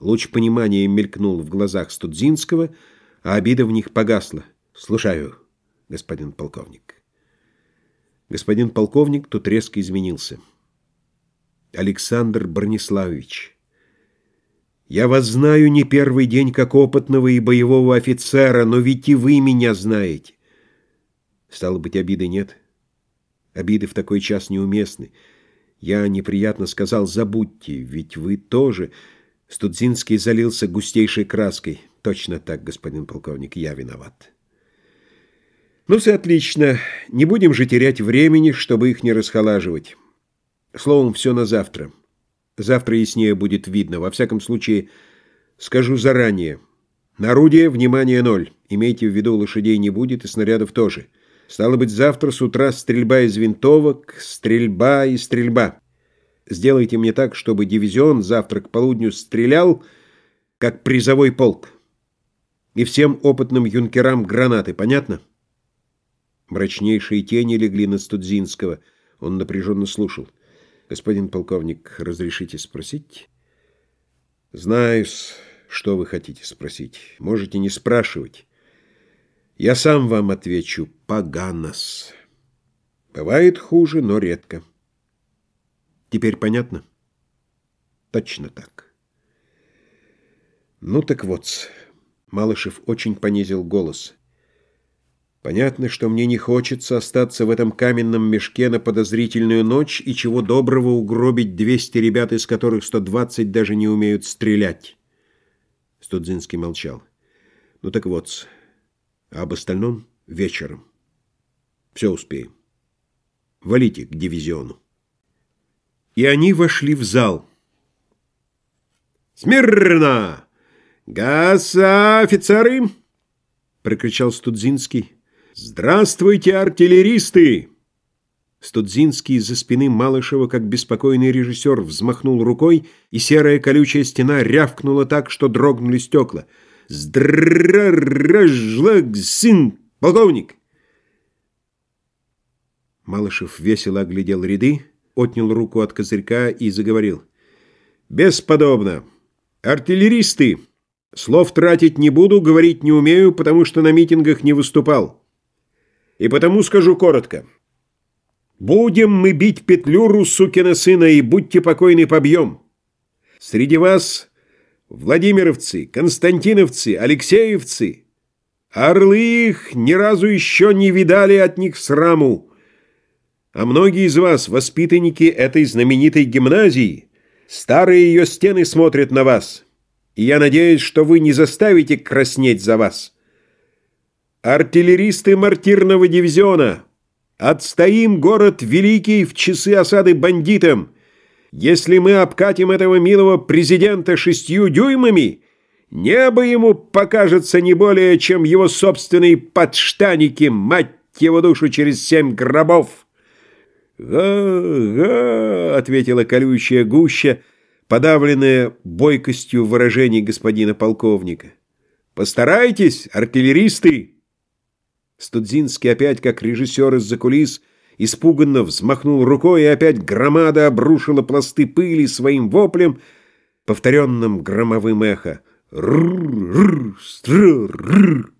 Луч понимания мелькнул в глазах Студзинского, а обида в них погасла. «Слушаю, господин полковник». Господин полковник тут резко изменился. «Александр Брониславович, я вас знаю не первый день как опытного и боевого офицера, но ведь и вы меня знаете». Стало быть, обиды нет. Обиды в такой час неуместны. Я неприятно сказал «забудьте», ведь вы тоже... Студзинский залился густейшей краской. Точно так, господин полковник, я виноват. Ну, все отлично. Не будем же терять времени, чтобы их не расхолаживать. Словом, все на завтра. Завтра яснее будет видно. Во всяком случае, скажу заранее. На орудие внимание ноль. Имейте в виду, лошадей не будет и снарядов тоже. Стало быть, завтра с утра стрельба из винтовок, стрельба и стрельба. Сделайте мне так, чтобы дивизион завтра к полудню стрелял, как призовой полк. И всем опытным юнкерам гранаты, понятно? Мрачнейшие тени легли на Студзинского. Он напряженно слушал. «Господин полковник, разрешите спросить?» «Знаю, что вы хотите спросить. Можете не спрашивать. Я сам вам отвечу. Поганос. Бывает хуже, но редко». Теперь понятно? Точно так. Ну так вот, Малышев очень понизил голос. Понятно, что мне не хочется остаться в этом каменном мешке на подозрительную ночь и чего доброго угробить 200 ребят, из которых 120 даже не умеют стрелять. Студзинский молчал. Ну так вот, а об остальном вечером. Все успеем. Валите к дивизиону. И они вошли в зал. «Смирно! Газ, офицеры!» — прокричал Студзинский. «Здравствуйте, артиллеристы!» Студзинский из-за спины Малышева, как беспокойный режиссер, взмахнул рукой, и серая колючая стена рявкнула так, что дрогнули стекла. «Здравствуйте, полковник!» Малышев весело оглядел ряды, отнял руку от козырька и заговорил. «Бесподобно! Артиллеристы! Слов тратить не буду, говорить не умею, потому что на митингах не выступал. И потому скажу коротко. Будем мы бить петлюру, сукина сына, и будьте покойны побьем. Среди вас Владимировцы, Константиновцы, Алексеевцы. Орлы их ни разу еще не видали от них сраму. А многие из вас, воспитанники этой знаменитой гимназии, старые ее стены смотрят на вас, и я надеюсь, что вы не заставите краснеть за вас. Артиллеристы мартирного дивизиона, отстоим город великий в часы осады бандитам. Если мы обкатим этого милого президента шестью дюймами, небо ему покажется не более, чем его собственные подштаники, мать его душу через семь гробов». «Га-га!» — ответила колючая гуща, подавленная бойкостью выражений господина полковника. «Постарайтесь, артиллеристы!» Студзинский опять, как режиссер из-за кулис, испуганно взмахнул рукой, и опять громада обрушила пласты пыли своим воплем, повторенным громовым эхо. «Р-р-р! Стр-р-р!»